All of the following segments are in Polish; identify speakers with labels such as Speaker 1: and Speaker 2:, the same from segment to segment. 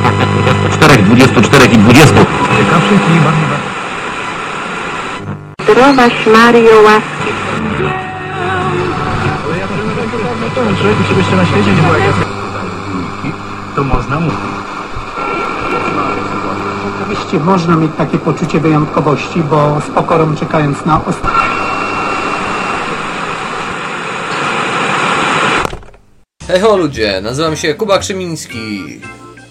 Speaker 1: 24, 24 i 20.
Speaker 2: Ciekawszych i bardzo...
Speaker 3: Zdrowaś Mario łaski.
Speaker 2: Ale ja to no to, że żeby jeszcze na świecie nie to można mówić.
Speaker 4: Oczywiście można mieć takie poczucie wyjątkowości, bo z pokorą czekając na ostatnie.
Speaker 5: Hej ho ludzie, nazywam się Kuba Krzymiński,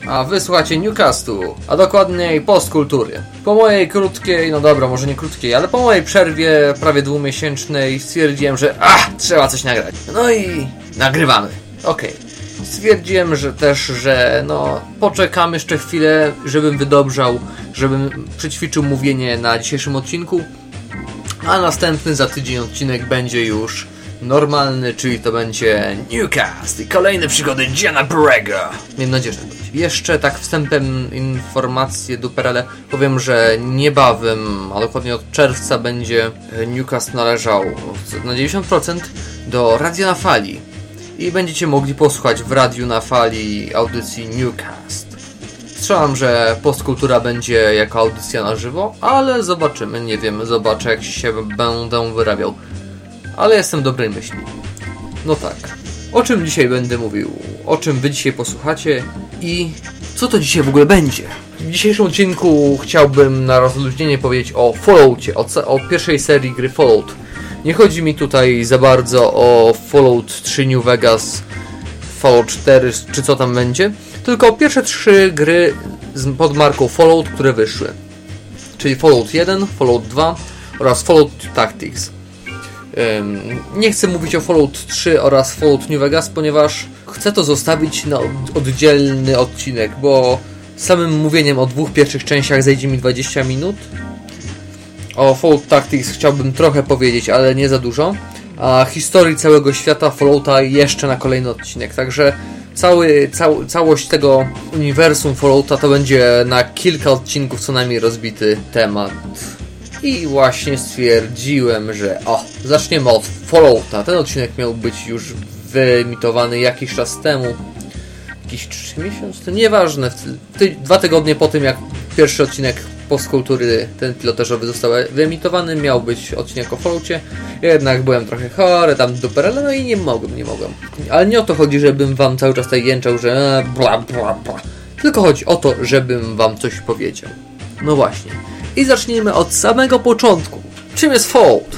Speaker 5: a wy słuchacie Newcastu, a dokładniej postkultury. Po mojej krótkiej, no dobra, może nie krótkiej, ale po mojej przerwie prawie dwumiesięcznej stwierdziłem, że ach, trzeba coś nagrać. No i nagrywamy. Okej. Stwierdziłem, że też, że no poczekam jeszcze chwilę, żebym wydobrzał, żebym przećwiczył mówienie na dzisiejszym odcinku, a następny za tydzień odcinek będzie już normalny, czyli to będzie Newcast i kolejne przygody Gianna Brego. Miejmy nadzieję, że tak. Jeszcze tak wstępem informacje duperele powiem, że niebawem, a dokładnie od czerwca będzie e, Newcast należał na 90% do Radia na Fali i będziecie mogli posłuchać w Radiu na Fali audycji Newcast. Strzelam, że postkultura będzie jako audycja na żywo, ale zobaczymy, nie wiem, zobaczę jak się będę wyrabiał. Ale jestem dobrej myśli. No tak. O czym dzisiaj będę mówił? O czym wy dzisiaj posłuchacie? I co to dzisiaj w ogóle będzie? W dzisiejszym odcinku chciałbym na rozluźnienie powiedzieć o Falloutie, o, o pierwszej serii gry Fallout. Nie chodzi mi tutaj za bardzo o Fallout 3 New Vegas, Fallout 4 czy co tam będzie, tylko o pierwsze trzy gry pod marką Fallout, które wyszły. Czyli Fallout 1, Fallout 2 oraz Fallout Tactics. Nie chcę mówić o Fallout 3 oraz Fallout New Vegas, ponieważ chcę to zostawić na od- oddzielny odcinek, bo samym mówieniem o dwóch pierwszych częściach zejdzie mi 20 minut. O Fallout Tactics chciałbym trochę powiedzieć, ale nie za dużo. A historii całego świata Fallouta jeszcze na kolejny odcinek, także cały, cał, całość tego uniwersum Fallouta to będzie na kilka odcinków co najmniej rozbity temat. I właśnie stwierdziłem, że o, zaczniemy od Fallouta. Ten odcinek miał być już wyemitowany jakiś czas temu. Jakiś 3 miesiące? To nieważne. Ty, dwa tygodnie po tym, jak pierwszy odcinek postkultury, ten pilotażowy został wyemitowany, miał być odcinek o Falloutie. Jednak byłem trochę chory, tam duperele, no i nie mogłem, nie mogłem. Ale nie o to chodzi, żebym wam cały czas tutaj jęczał, że e, bla bla bla. Tylko chodzi o to, żebym wam coś powiedział. No właśnie. I zacznijmy od samego początku. Czym jest Fallout?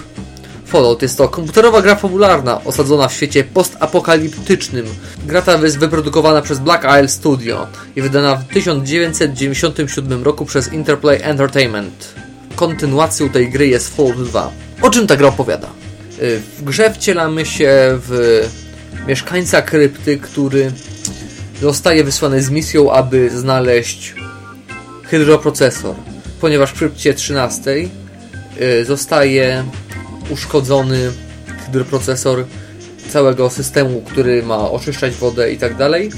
Speaker 5: Fallout jest to komputerowa gra fabularna osadzona w świecie postapokaliptycznym. Gra ta jest wyprodukowana przez Black Isle Studio i wydana w 1997 roku przez Interplay Entertainment. Kontynuacją tej gry jest Fallout 2. O czym ta gra opowiada? Y, W grze wcielamy się w mieszkańca krypty, który zostaje wysłany z misją, aby znaleźć hydroprocesor, ponieważ w krypcie 13 y, zostaje uszkodzony hydroprocesor całego systemu, który ma oczyszczać wodę i tak dalej.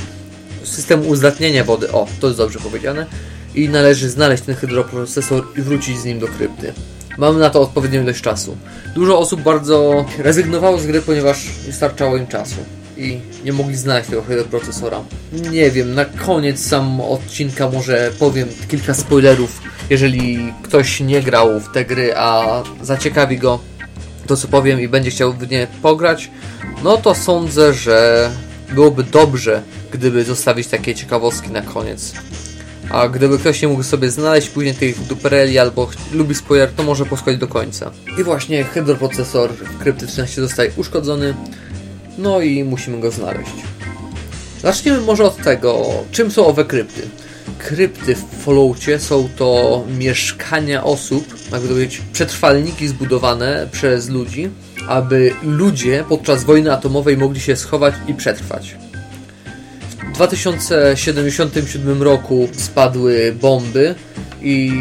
Speaker 5: System uzdatniania wody, o, to jest dobrze powiedziane. I należy znaleźć ten hydroprocesor i wrócić z nim do krypty. Mamy na to odpowiednią ilość czasu. Dużo osób bardzo rezygnowało z gry, ponieważ nie starczało im czasu i nie mogli znaleźć tego hydroprocesora. Nie wiem, na koniec sam odcinka może powiem kilka spoilerów, jeżeli ktoś nie grał w te gry, a zaciekawi go to co powiem i będzie chciał w nie pograć, no to sądzę, że byłoby dobrze, gdyby zostawić takie ciekawostki na koniec. A gdyby ktoś nie mógł sobie znaleźć później tych dupereli albo lubi spoiler, to może posłuchać do końca. I właśnie hydroprocesor w Krypty 13 zostaje uszkodzony, no i musimy go znaleźć. Zacznijmy może od tego, czym są owe krypty. Krypty w Falloutie są to mieszkania osób, jakby to powiedzieć, przetrwalniki zbudowane przez ludzi, aby ludzie podczas wojny atomowej mogli się schować i przetrwać. W 2077 roku spadły bomby i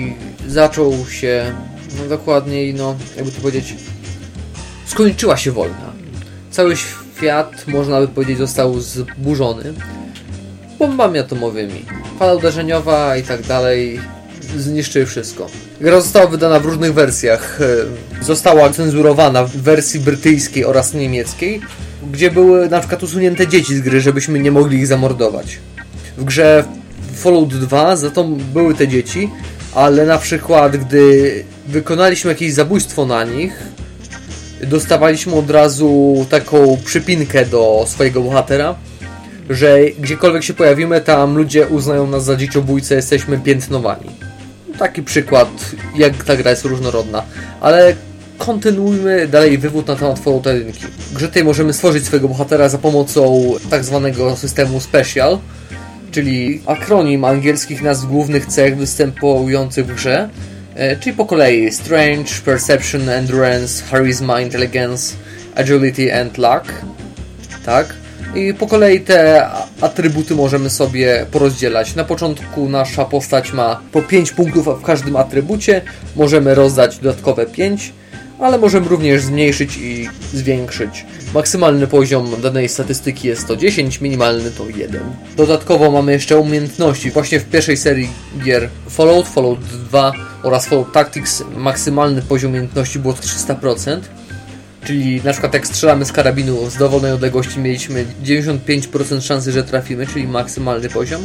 Speaker 5: zaczął się, no dokładniej, no jakby to powiedzieć, skończyła się wojna. Cały świat, można by powiedzieć, został zburzony bombami atomowymi. Fala uderzeniowa i tak dalej zniszczyły wszystko. Gra została wydana w różnych wersjach. E, Została cenzurowana w wersji brytyjskiej oraz niemieckiej, gdzie były na przykład usunięte dzieci z gry, żebyśmy nie mogli ich zamordować. W grze Fallout 2, za to były te dzieci, ale na przykład gdy wykonaliśmy jakieś zabójstwo na nich, dostawaliśmy od razu taką przypinkę do swojego bohatera, że gdziekolwiek się pojawimy, tam ludzie uznają nas za dzieciobójcę, jesteśmy piętnowani. Taki przykład, jak ta gra jest różnorodna. Ale kontynuujmy dalej wywód na temat Fallout 1. W grze tej możemy stworzyć swojego bohatera za pomocą tak zwanego systemu Special, czyli akronim angielskich nazw głównych cech występujących w grze, czyli po kolei Strange, Perception, Endurance, Charisma, Intelligence, Agility and Luck. Tak? I po kolei te atrybuty możemy sobie porozdzielać. Na początku nasza postać ma po 5 punktów w każdym atrybucie. Możemy rozdać dodatkowe 5, ale możemy również zmniejszyć i zwiększyć. Maksymalny poziom danej statystyki jest 110, minimalny to 1. Dodatkowo mamy jeszcze umiejętności. Właśnie w pierwszej serii gier Fallout, Fallout 2 oraz Fallout Tactics maksymalny poziom umiejętności było 300%. Czyli na przykład jak strzelamy z karabinu z dowolnej odległości mieliśmy 95% szansy, że trafimy, czyli maksymalny poziom.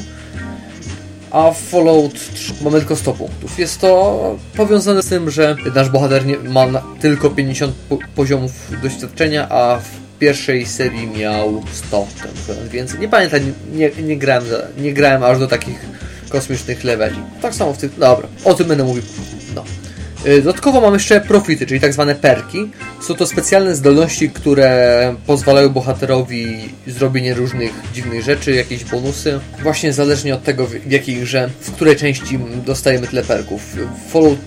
Speaker 5: A w Fallout 3 mamy tylko 100 punktów. Jest to powiązane z tym, że nasz bohater nie, ma tylko 50 po poziomów doświadczenia, a w pierwszej serii miał 100 ten więcej. Nie pamiętam, nie, nie, grałem, nie grałem aż do takich kosmicznych leveli. Tak samo w tych... Dobra, o tym będę mówił. No. Y, dodatkowo mam jeszcze profity, czyli tak zwane perki. Są to specjalne zdolności, które pozwalają bohaterowi zrobienie różnych dziwnych rzeczy, jakieś bonusy. Właśnie zależnie od tego, w jakiej grze, w której części dostajemy tyle perków. W Fallout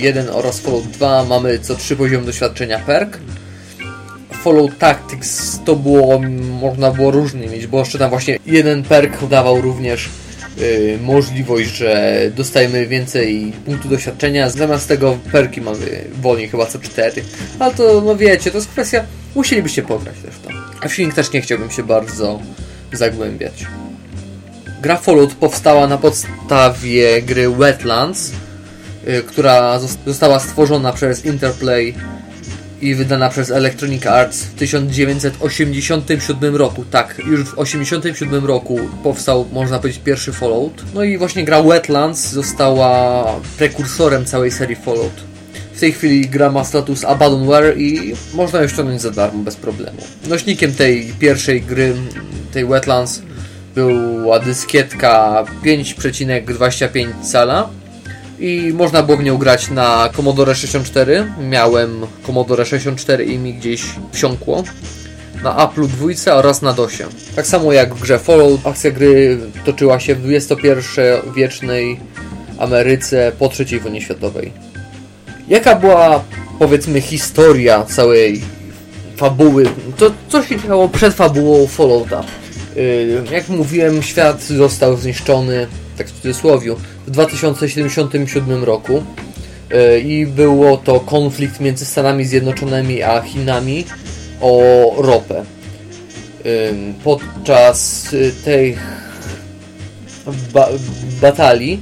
Speaker 5: 1 oraz Fallout 2 mamy co 3 poziomy doświadczenia perk. Fallout Tactics to było, można było różnie mieć, bo jeszcze tam właśnie jeden perk dawał również Y, możliwość, że dostajemy więcej punktów doświadczenia. Zamiast tego perki mamy wolniej chyba co 4. Ale to, no wiecie, to jest kwestia... Musielibyście pograć też tam. A w silnik też nie chciałbym się bardzo zagłębiać. Gra Fallout powstała na podstawie gry Wetlands, y, która została stworzona przez Interplay i wydana przez Electronic Arts w 1987 roku. Tak, już w 1987 roku powstał, można powiedzieć, pierwszy Fallout. No i właśnie gra Wetlands została prekursorem całej serii Fallout. W tej chwili gra ma status Abandonware i można ją ściągnąć za darmo, bez problemu. Nośnikiem tej pierwszej gry, tej Wetlands, była dyskietka 5,25 cala i można było w nią grać na Commodore 64. Miałem Commodore 64 i mi gdzieś wsiąkło. Na Apple 2 oraz na DOSie. Tak samo jak w grze Fallout, akcja gry toczyła się w XXI-wiecznej Ameryce po III wojnie światowej. Jaka była, powiedzmy, historia całej fabuły? To co się działo przed fabułą Fallouta? Yy, jak mówiłem, świat został zniszczony, tak w cudzysłowie, w 2077 roku e, i było to konflikt między Stanami Zjednoczonymi a Chinami o ropę. Podczas e, tej ba batalii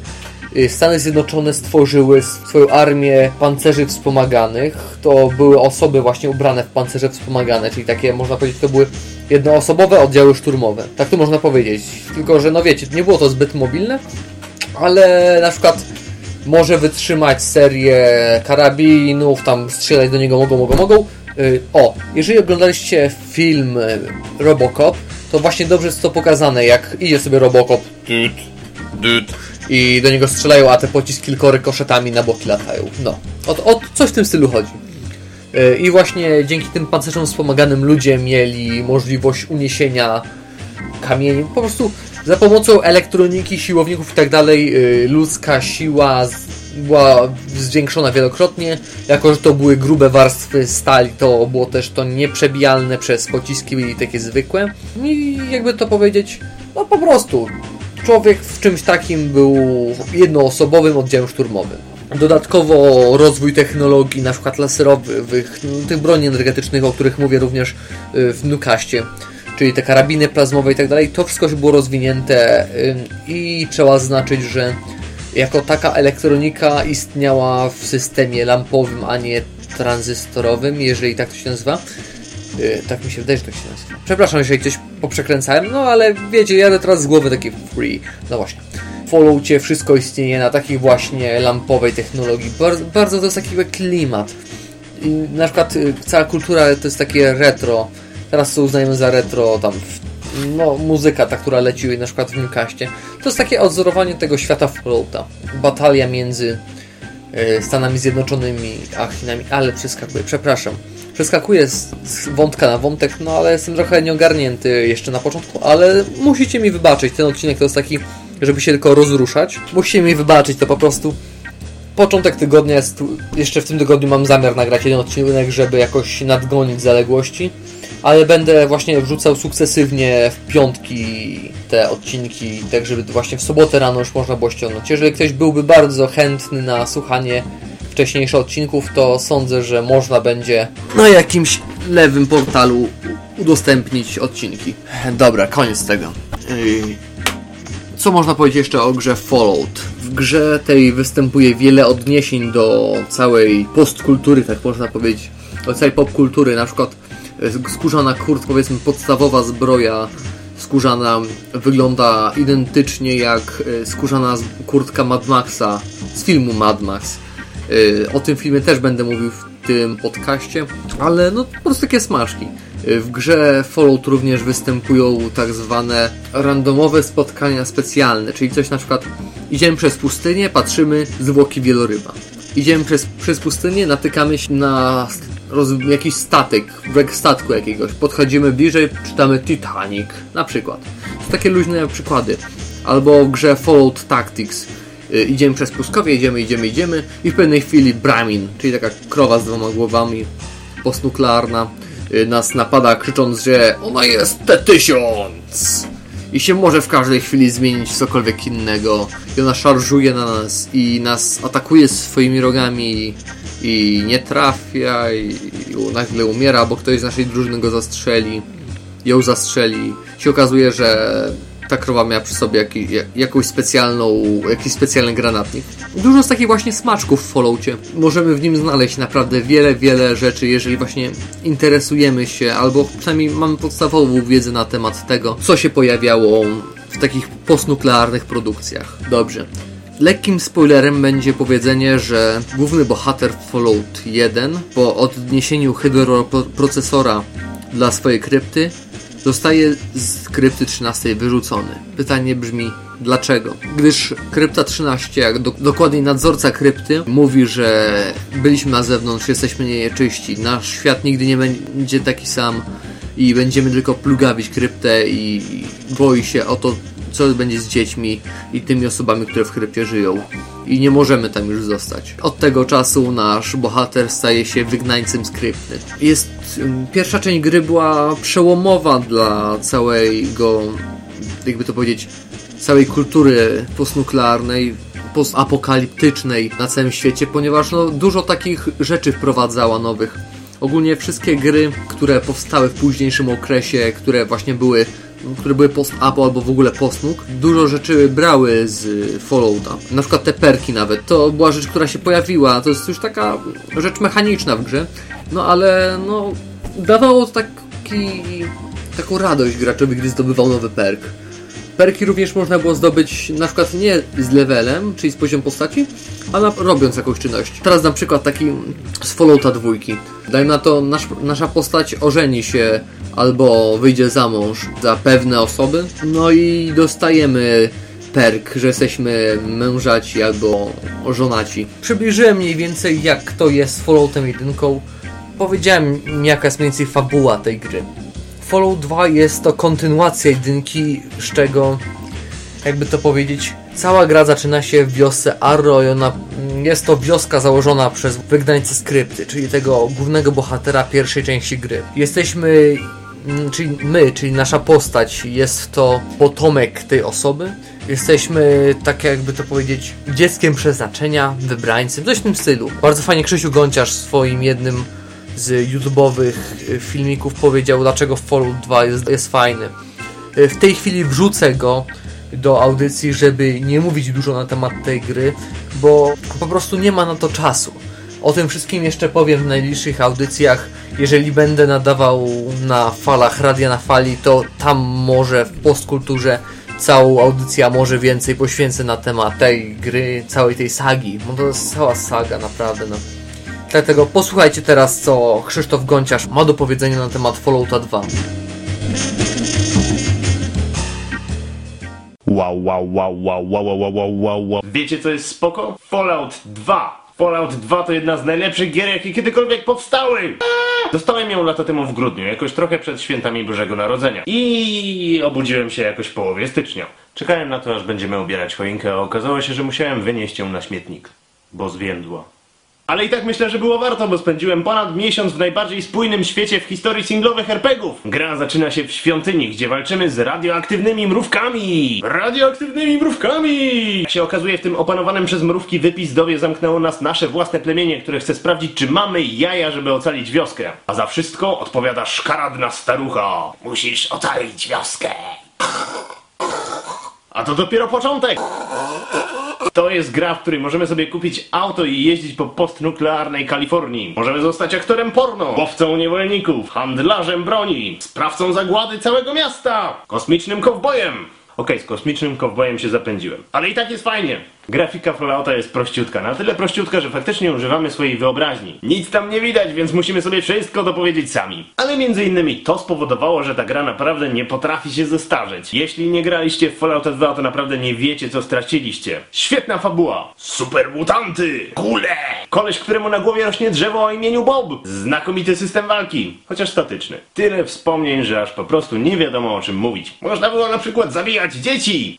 Speaker 5: e, Stany Zjednoczone stworzyły swoją armię pancerzy wspomaganych. To były osoby właśnie ubrane w pancerze wspomagane, czyli takie, można powiedzieć, to były jednoosobowe oddziały szturmowe. Tak to można powiedzieć. Tylko, że no wiecie, nie było to zbyt mobilne, ale na przykład może wytrzymać serię karabinów, tam strzelać do niego mogą, mogą, mogą. Y, o, jeżeli oglądaliście film y, Robocop, to właśnie dobrze jest to pokazane, jak idzie sobie Robocop i do niego strzelają, a te pociski tylko rykoszetami na boki latają. No, o, o coś w tym stylu chodzi. Y, I właśnie dzięki tym pancerzom wspomaganym ludzie mieli możliwość uniesienia kamieni. Po prostu za pomocą elektroniki, siłowników i tak dalej y, ludzka siła była zwiększona wielokrotnie. Jako, że to były grube warstwy stali, to było też to nieprzebijalne przez pociski takie zwykłe. I jakby to powiedzieć, no po prostu człowiek w czymś takim był jednoosobowym oddziałem szturmowym. Dodatkowo rozwój technologii, na przykład laserowych, tych broni energetycznych, o których mówię również y, w Nukaście czyli te karabiny plazmowe i tak dalej, to wszystko było rozwinięte i trzeba zaznaczyć, że jako taka elektronika istniała w systemie lampowym, a nie tranzystorowym, jeżeli tak to się nazywa. Yy, tak mi się wydaje, że tak się nazywa. Przepraszam, jeżeli coś poprzekręcałem, no ale wiecie, jadę teraz z głowy taki free. No właśnie. W Falloutie wszystko istnieje na takiej właśnie lampowej technologii. Bardzo, bardzo to jest taki klimat. I na przykład y, cała kultura to jest takie retro. Teraz to uznajemy za retro tam no, muzyka, ta, która leci na przykład w Newcaście, to jest takie odzorowanie tego świata Fallouta. Batalia między e, Stanami Zjednoczonymi a Chinami, ale przeskakuję, przepraszam. Przeskakuję z, z wątka na wątek, no ale jestem trochę nieogarnięty jeszcze na początku, ale musicie mi wybaczyć. Ten odcinek to jest taki, żeby się tylko rozruszać. Musicie mi wybaczyć, to po prostu początek tygodnia jest, jeszcze w tym tygodniu mam zamiar nagrać jeden odcinek, żeby jakoś nadgonić zaległości ale będę właśnie wrzucał sukcesywnie w piątki te odcinki, tak żeby właśnie w sobotę rano już można było ściągnąć. Jeżeli ktoś byłby bardzo chętny na słuchanie wcześniejszych odcinków, to sądzę, że można będzie na jakimś lewym portalu udostępnić odcinki. Dobra, koniec tego. Co można powiedzieć jeszcze o grze Fallout? Grze tej występuje wiele odniesień do całej postkultury, tak można powiedzieć, do całej popkultury, na przykład skórzana kurt, powiedzmy podstawowa zbroja skórzana wygląda identycznie jak e, skórzana kurtka Mad Maxa z filmu Mad Max. E, o tym filmie też będę mówił w tym podcaście, ale no po prostu takie smaczki. E, w grze Fallout również występują tak zwane randomowe spotkania specjalne, czyli coś na przykład idziemy przez pustynię, patrzymy zwłoki wieloryba. Idziemy przez, przez pustynię, natykamy się na roz, jakiś statek, brzeg statku jakiegoś. Podchodzimy bliżej, czytamy Titanic, na przykład. To takie luźne przykłady. Albo w grze Fallout Tactics. Yy, idziemy przez puskowie, idziemy, idziemy, idziemy i w pewnej chwili Bramin, czyli taka krowa z dwoma głowami, postnuklearna, yy, nas napada krzycząc, że ona jest T-1000 i się może w każdej chwili zmienić w cokolwiek innego i ona szarżuje na nas i nas atakuje swoimi rogami i nie trafia i, i nagle umiera, bo ktoś z naszej drużyny go zastrzeli, ją zastrzeli. Się okazuje, że ta krowa miała przy sobie jaki, jakąś specjalną, jakiś specjalny granatnik. Dużo z takich właśnie smaczków w Falloutie. Możemy w nim znaleźć naprawdę wiele, wiele rzeczy, jeżeli właśnie interesujemy się, albo przynajmniej mamy podstawową wiedzę na temat tego, co się pojawiało w takich postnuklearnych produkcjach. Dobrze. Lekkim spoilerem będzie powiedzenie, że główny bohater Fallout 1 po odniesieniu hydroprocesora dla swojej krypty zostaje z krypty 13 wyrzucony. Pytanie brzmi, dlaczego? Gdyż krypta 13, jak do, nadzorca krypty, mówi, że byliśmy na zewnątrz, jesteśmy nieczyści, nasz świat nigdy nie będzie taki sam i będziemy tylko plugawić kryptę i boi się o to, co będzie z dziećmi i tymi osobami, które w krypcie żyją. I nie możemy tam już zostać. Od tego czasu nasz bohater staje się wygnańcem z krypty. Jest... Pierwsza część gry była przełomowa dla całego, jakby to powiedzieć, całej kultury postnuklearnej, postapokaliptycznej na całym świecie, ponieważ no, dużo takich rzeczy wprowadzała nowych. Ogólnie wszystkie gry, które powstały w późniejszym okresie, które właśnie były które były post-apo albo w ogóle post-nuk, dużo rzeczy brały z Fallouta. Na przykład te perki nawet. To była rzecz, która się pojawiła. To jest już taka rzecz mechaniczna w grze. No ale no dawało to taki, taką radość graczowi, gdy zdobywał nowy perk. Perki również można było zdobyć na przykład nie z levelem, czyli z poziom postaci, a na, robiąc jakąś czynność. Teraz na przykład taki z Fallouta dwójki. Dajmy na to, nasz, nasza postać ożeni się albo wyjdzie za mąż za pewne osoby, no i dostajemy perk, że jesteśmy mężaci albo żonaci. Przybliżyłem mniej więcej jak to jest z Falloutem 1. Powiedziałem jaka jest mniej więcej fabuła tej gry. Fallout 2 jest to kontynuacja jedynki, z czego, jakby to powiedzieć, cała gra zaczyna się w wiosce Arrow i ona, jest to wioska założona przez wygnańcę skrypty, czyli tego głównego bohatera pierwszej części gry. Jesteśmy, mm, czyli my, czyli nasza postać, jest to potomek tej osoby. Jesteśmy, tak jakby to powiedzieć, dzieckiem przeznaczenia, wybrańcem, coś w tym stylu. Bardzo fajnie Krzysiu Gąciarz w swoim jednym z YouTube'owych y, filmików powiedział, dlaczego Fallout 2 jest, jest fajny. Y, w tej chwili wrzucę go do audycji, żeby nie mówić dużo na temat tej gry, bo po prostu nie ma na to czasu. O tym wszystkim jeszcze powiem w najbliższych audycjach. Jeżeli będę nadawał na falach Radia na Fali, to tam może w postkulturze całą audycję, a może więcej poświęcę na temat tej gry, całej tej sagi. Bo to jest cała saga, naprawdę. No. Dlatego posłuchajcie teraz, co Krzysztof Gonciarz ma do powiedzenia na temat Fallouta 2.
Speaker 1: Wow, wow, wow, wow, wow, wow, wow, wow, wow.
Speaker 6: Wiecie co jest spoko? Fallout 2. Fallout 2 to jedna z najlepszych gier, jakie kiedykolwiek powstały. Dostałem ją lata temu w grudniu, jakoś trochę przed świętami Bożego Narodzenia. I obudziłem się jakoś w połowie stycznia. Czekałem na to, aż będziemy ubierać choinkę, a okazało się, że musiałem wynieść ją na śmietnik, bo zwiędła. Ale i tak myślę, że było warto, bo spędziłem ponad miesiąc w najbardziej spójnym świecie w historii singlowych RPGów. Gra zaczyna się w świątyni, gdzie walczymy z radioaktywnymi mrówkami. Radioaktywnymi mrówkami! Jak się okazuje, w tym opanowanym przez mrówki wypizdowie zamknęło nas nasze własne plemienie, które chce sprawdzić, czy mamy jaja, żeby ocalić wioskę. A za wszystko odpowiada szkaradna starucha. Musisz ocalić wioskę. A to dopiero początek! To jest gra, w której możemy sobie kupić auto i jeździć po postnuklearnej Kalifornii. Możemy zostać aktorem porno, łowcą niewolników, handlarzem broni, sprawcą zagłady całego miasta, kosmicznym kowbojem. Okej, z kosmicznym kowbojem się zapędziłem. Ale i tak jest fajnie. Grafika Fallouta jest prościutka, na tyle prościutka, że faktycznie używamy swojej wyobraźni. Nic tam nie widać, więc musimy sobie wszystko dopowiedzieć sami. Ale między innymi to spowodowało, że ta gra naprawdę nie potrafi się zestarzeć. Jeśli nie graliście w Fallouta 2, to naprawdę nie wiecie, co straciliście. Świetna fabuła. Super mutanty. Kule. Koleś, któremu na głowie rośnie drzewo o imieniu Bob. Znakomity system walki, chociaż statyczny. Tyle wspomnień, że aż po prostu nie wiadomo o czym mówić. Można było na przykład zabijać dzieci.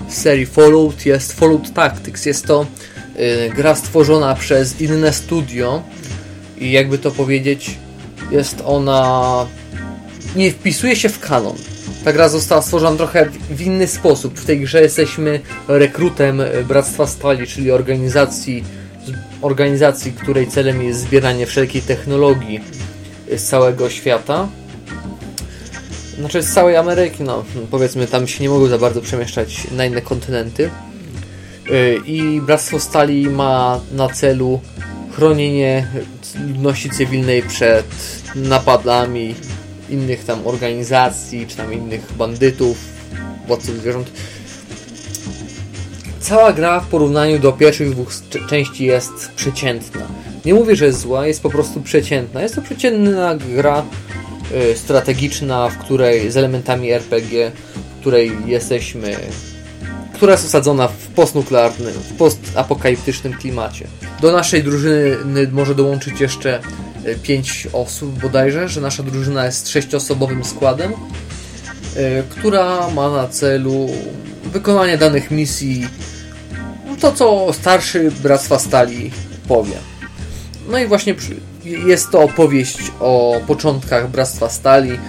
Speaker 5: serii Fallout jest Fallout Tactics. Jest to y, gra stworzona przez inne studio i jakby to powiedzieć, jest ona nie wpisuje się w kanon. Ta gra została stworzona trochę w- inny sposób. W tej grze jesteśmy rekrutem y, Bractwa Stali, czyli organizacji, organizacji, której celem jest zbieranie wszelkiej technologii y, z całego świata. Znaczy z całej Ameryki, no powiedzmy, tam się nie mogą za bardzo przemieszczać na inne kontynenty. Yy, I Bractwo Stali ma na celu chronienie ludności cywilnej przed napadami innych tam organizacji, czy tam innych bandytów, władców zwierząt. Cała gra w porównaniu do pierwszych dwóch części jest przeciętna. Nie mówię, że jest zła, jest po prostu przeciętna. Jest to przeciętna gra y, strategiczna, w której z elementami RPG, w której jesteśmy, która jest osadzona w postnuklearnym, w postapokaliptycznym klimacie. Do naszej drużyny może dołączyć jeszcze 5 osób bodajże, że nasza drużyna jest sześciosobowym składem, y, która ma na celu wykonanie danych misji, to co starszy Bractwa Stali powie. No i właśnie przy- jest to opowieść o początkach Bractwa Stali,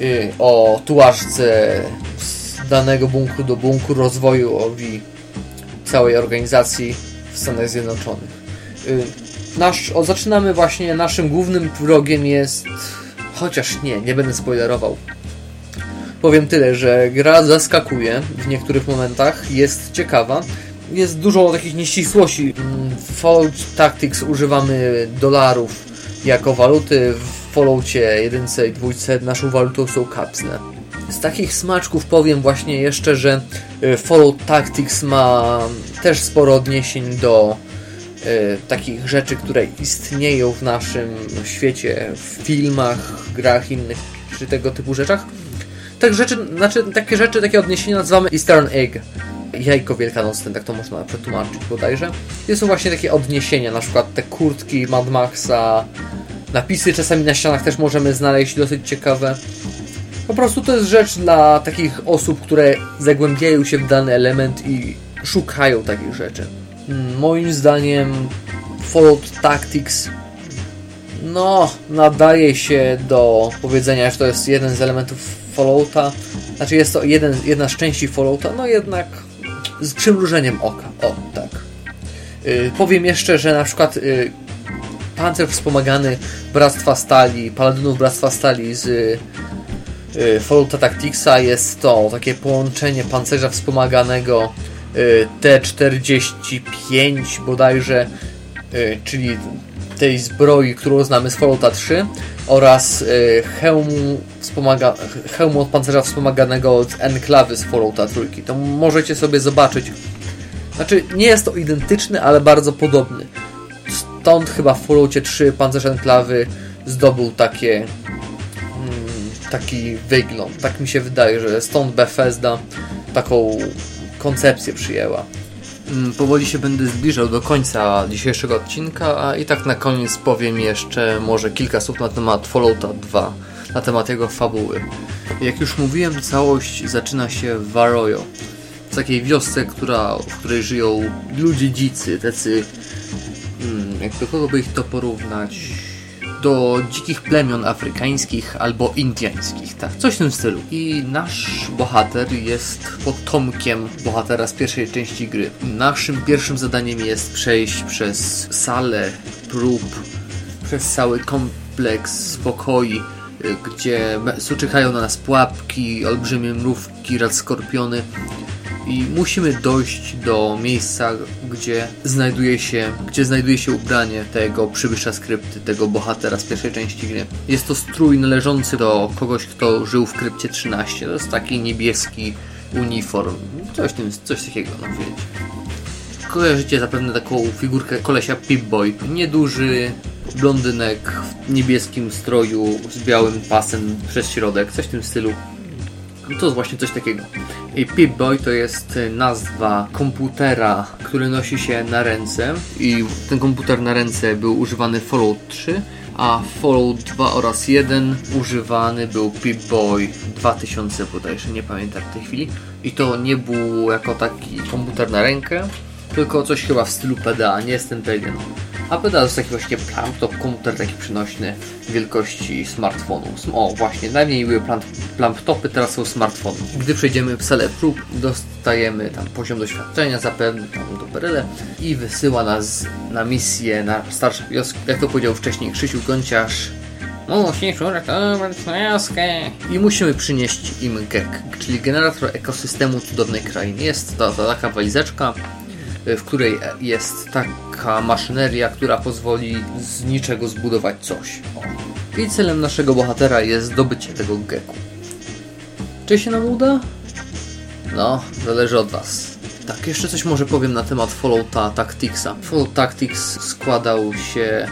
Speaker 5: y, o tułaczce z danego bunkru do bunkru, rozwojowi całej organizacji w Stanach Zjednoczonych. Y, Nasz, o, zaczynamy właśnie, naszym głównym wrogiem jest, chociaż nie, nie będę spoilerował. Powiem tyle, że gra zaskakuje w niektórych momentach, jest ciekawa. Jest dużo takich nieścisłości. Mm, W Fallout Tactics używamy dolarów jako waluty. W Falloutie 1 i 2 naszą walutą są kapsle. Z takich smaczków powiem właśnie jeszcze, że y, Fallout Tactics ma też sporo odniesień do y, takich rzeczy, które istnieją w naszym świecie, w filmach, grach innych czy tego typu rzeczach. Tak rzeczy, znaczy, takie rzeczy, takie odniesienia nazywamy Eastern Egg. Jajko wielkanocne, tak to można przetłumaczyć bodajże. I są właśnie takie odniesienia, na przykład te kurtki Mad Maxa, napisy czasami na ścianach też możemy znaleźć dosyć ciekawe. Po prostu to jest rzecz dla takich osób, które zagłębiają się w dany element i szukają takich rzeczy. Mm, Moim zdaniem Fallout Tactics no, nadaje się do powiedzenia, że to jest jeden z elementów Fallouta. Znaczy jest to jeden, jedna z części Fallouta, no jednak z przymrużeniem oka. O, tak. Yy, powiem jeszcze, że na przykład yy, pancerz wspomagany Bractwa Stali, Paladynów Bractwa Stali z yy, Fallouta Tacticsa jest to takie połączenie pancerza wspomaganego yy, T45 bodajże, yy, czyli tej zbroi, którą znamy z Fallouta 3 oraz y, hełmu, wspomaga, hełmu od pancerza wspomaganego enklawy z Fallouta 3. To możecie sobie zobaczyć. Znaczy, nie jest to identyczny, ale bardzo podobny. Stąd chyba w Falloutie 3 pancerz enklawy zdobył takie mm, taki wygląd. Tak mi się wydaje, że stąd Bethesda taką koncepcję przyjęła. Mm, Powoli się będę zbliżał do końca dzisiejszego odcinka, a i tak na koniec powiem jeszcze może kilka słów na temat Fallouta 2, na temat jego fabuły. Jak już mówiłem, całość zaczyna się w Arroyo, w takiej wiosce, która, w której żyją ludzie dzicy, tacy, hmm, jak do kogo by ich to porównać, do dzikich plemion afrykańskich albo indiańskich, tak, coś w tym stylu. I nasz bohater jest potomkiem bohatera z pierwszej części gry. Naszym pierwszym zadaniem jest przejść przez salę prób, przez cały kompleks pokoi, y, gdzie czekają na nas pułapki, olbrzymie mrówki, rad skorpiony i musimy dojść do miejsca, gdzie znajduje się, gdzie znajduje się ubranie tego przybysza skrypty, tego bohatera z pierwszej części gry. Jest to strój należący do kogoś, kto żył w krypcie 13. To jest taki niebieski uniform. Coś, tym, coś takiego, no wiecie. Kojarzycie zapewne taką figurkę kolesia Pip-Boy. Nieduży blondynek w niebieskim stroju z białym pasem przez środek, coś w tym stylu. To jest właśnie coś takiego. I Pip-Boy to jest nazwa komputera, który nosi się na ręce i ten komputer na ręce był używany w Fallout 3, a Fallout 2 oraz 1 używany był Pip-Boy 2000 bodajże, nie pamiętam w tej chwili. I to nie był jako taki komputer na rękę, tylko coś chyba w stylu PDA, nie jestem pewien. A PDA to jest taki właśnie laptop, komputer taki przynośny wielkości smartfonu. O właśnie, najmniej były laptopy, teraz są smartfony. Gdy przejdziemy w salę prób, dostajemy tam poziom doświadczenia, zapewne tam do Beryle i wysyła nas na misję na starsze wioski. Jak to powiedział wcześniej Krzysiu Gąciarz, Musisz uratować wioskę. I musimy przynieść im GEK, czyli generator ekosystemu cudownej krainy. Jest to, to taka walizeczka, w której jest taka maszyneria, która pozwoli z niczego zbudować coś. I celem naszego bohatera jest zdobycie tego geku. Czy się nam uda? No, zależy od Was. Tak, jeszcze coś może powiem na temat Fallouta Tacticsa. Fallout Tactics składał się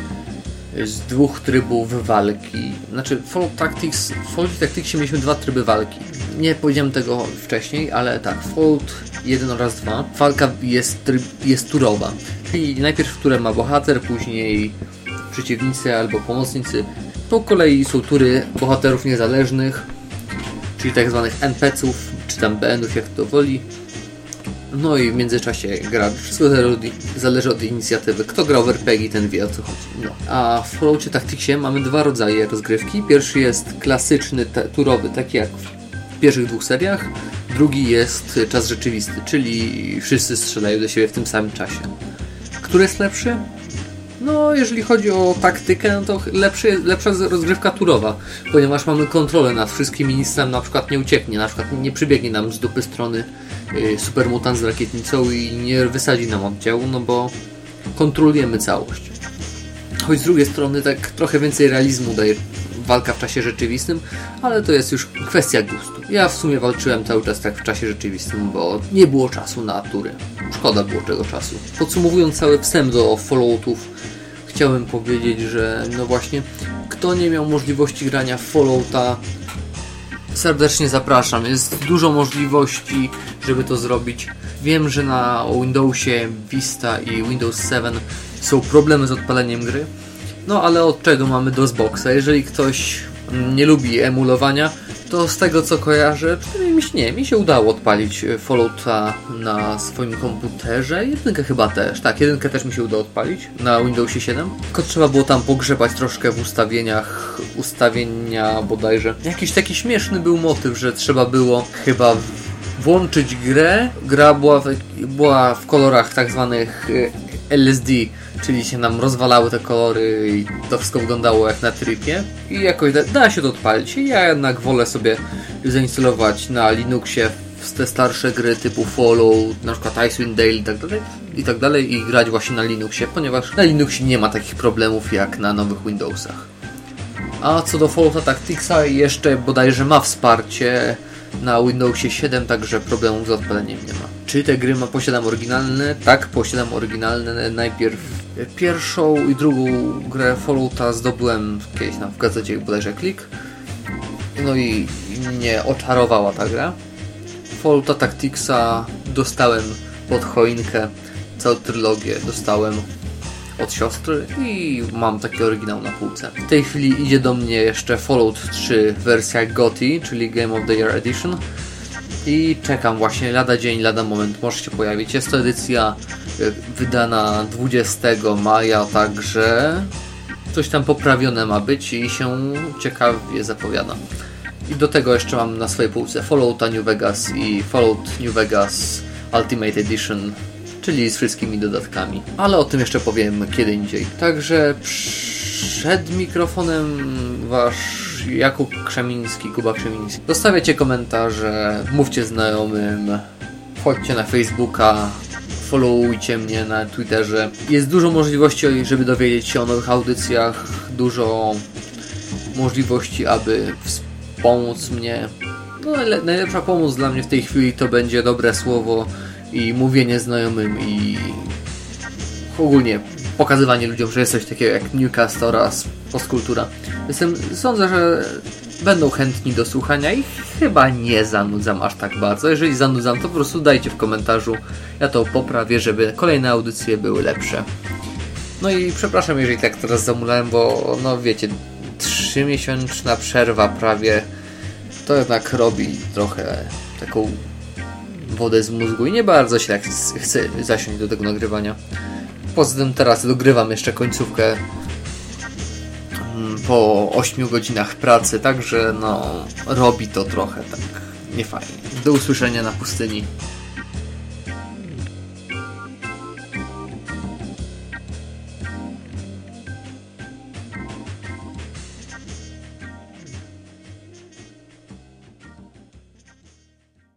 Speaker 5: z dwóch trybów walki. Znaczy, w Fallout Tactics, w Fallout Tacticsie mieliśmy dwa tryby walki. Nie powiedziałem tego wcześniej, ale tak, Fallout 1 oraz 2 walka jest, tryb, jest turowa. Czyli najpierw turę ma bohater, później przeciwnicy albo pomocnicy. Po kolei są tury bohaterów niezależnych, czyli tak zwanych NPC-ów, czy tam BN-ów, jak to woli. No i w międzyczasie gra. Wszystko zależy od inicjatywy. Kto grał w RPG, ten wie o co chodzi. No. A w Falloutie Tacticsie mamy dwa rodzaje rozgrywki. Pierwszy jest klasyczny, turowy, taki jak w pierwszych dwóch seriach. Drugi jest czas rzeczywisty, czyli wszyscy strzelają do siebie w tym samym czasie. Który jest lepszy? No, jeżeli chodzi o taktykę, no to lepszy, lepsza rozgrywka turowa, ponieważ mamy kontrolę nad wszystkimi, nic nam na przykład nie ucieknie, na przykład nie przybiegnie nam z dupy strony yy, supermutant z rakietnicą i nie wysadzi nam oddziału, no bo kontrolujemy całość. Choć z drugiej strony tak trochę więcej realizmu daje walka w czasie rzeczywistym, ale to jest już kwestia gustu. Ja w sumie walczyłem cały czas tak w czasie rzeczywistym, bo nie było czasu na tury. Szkoda było tego czasu. Podsumowując cały wstęp do Falloutów, chciałem powiedzieć, że no właśnie, kto nie miał możliwości grania w Fallouta, serdecznie zapraszam. Jest dużo możliwości, żeby to zrobić. Wiem, że na Windowsie Vista i Windows 7 są problemy z odpaleniem gry. No ale od czego mamy DOSBoxa? Jeżeli ktoś nie lubi emulowania, to z tego co kojarzę, przynajmniej mi się, nie, mi się udało odpalić e, Fallouta na swoim komputerze. Jedynkę chyba też, tak, jedynkę też mi się udało odpalić na Windowsie 7. Tylko trzeba było tam pogrzebać troszkę w ustawieniach, ustawienia bodajże. Jakiś taki śmieszny był motyw, że trzeba było chyba włączyć grę. Gra była w, była w kolorach tak zwanych e, LSD, czyli się nam rozwalały te kolory i to wszystko wyglądało jak na tripie. I jakoś da, da się to odpalić. Ja jednak wolę sobie zainstalować na Linuxie te starsze gry typu Fallout, na przykład Icewind Dale i tak dalej, i tak dalej i grać właśnie na Linuxie, ponieważ na Linuxie nie ma takich problemów jak na nowych Windowsach. A co do Fallouta Tacticsa, jeszcze bodajże ma wsparcie na Windowsie 7, także problemów z odpaleniem nie ma. Czy te gry ma, posiadam oryginalne? Tak, posiadam oryginalne. Najpierw pierwszą i drugą grę Fallouta zdobyłem kiedyś na, w gazecie bodajże Klik. No i mnie oczarowała ta gra. Fallouta Tacticsa dostałem pod choinkę, całą trylogię dostałem od siostry i mam taki oryginał na półce. W tej chwili idzie do mnie jeszcze Fallout 3 wersja GOTY, czyli Game of the Year Edition i czekam właśnie lada dzień, lada moment może się pojawić. Jest to edycja y, wydana 20 maja, także coś tam poprawione ma być i się ciekawie zapowiada. I do tego jeszcze mam na swojej półce Fallouta New Vegas i Fallout New Vegas Ultimate Edition czyli z wszystkimi dodatkami. Ale o tym jeszcze powiem kiedy indziej. Także przed mikrofonem wasz Jakub Krzemiński, Kuba Krzemiński. Zostawiacie komentarze, mówcie znajomym, wchodźcie na Facebooka, followujcie mnie na Twitterze. Jest dużo możliwości, żeby dowiedzieć się o nowych audycjach, dużo możliwości, aby wspomóc mnie. No, najlepsza pomoc dla mnie w tej chwili to będzie dobre słowo i mówienie znajomym i ogólnie pokazywanie ludziom, że jest coś takiego jak Newcastle oraz postkultura. Jestem, sądzę, że będą chętni do słuchania i chyba nie zanudzam aż tak bardzo. Jeżeli zanudzam, to po prostu dajcie w komentarzu. Ja to poprawię, żeby kolejne audycje były lepsze. No i przepraszam, jeżeli tak teraz zamulałem, bo no wiecie, trzymiesięczna przerwa prawie to jednak robi trochę taką wodę z mózgu i nie bardzo się tak chcę zasiąść do tego nagrywania. Poza tym teraz dogrywam jeszcze końcówkę mm, po 8 godzinach pracy, także no robi to trochę tak niefajnie. Do usłyszenia na pustyni.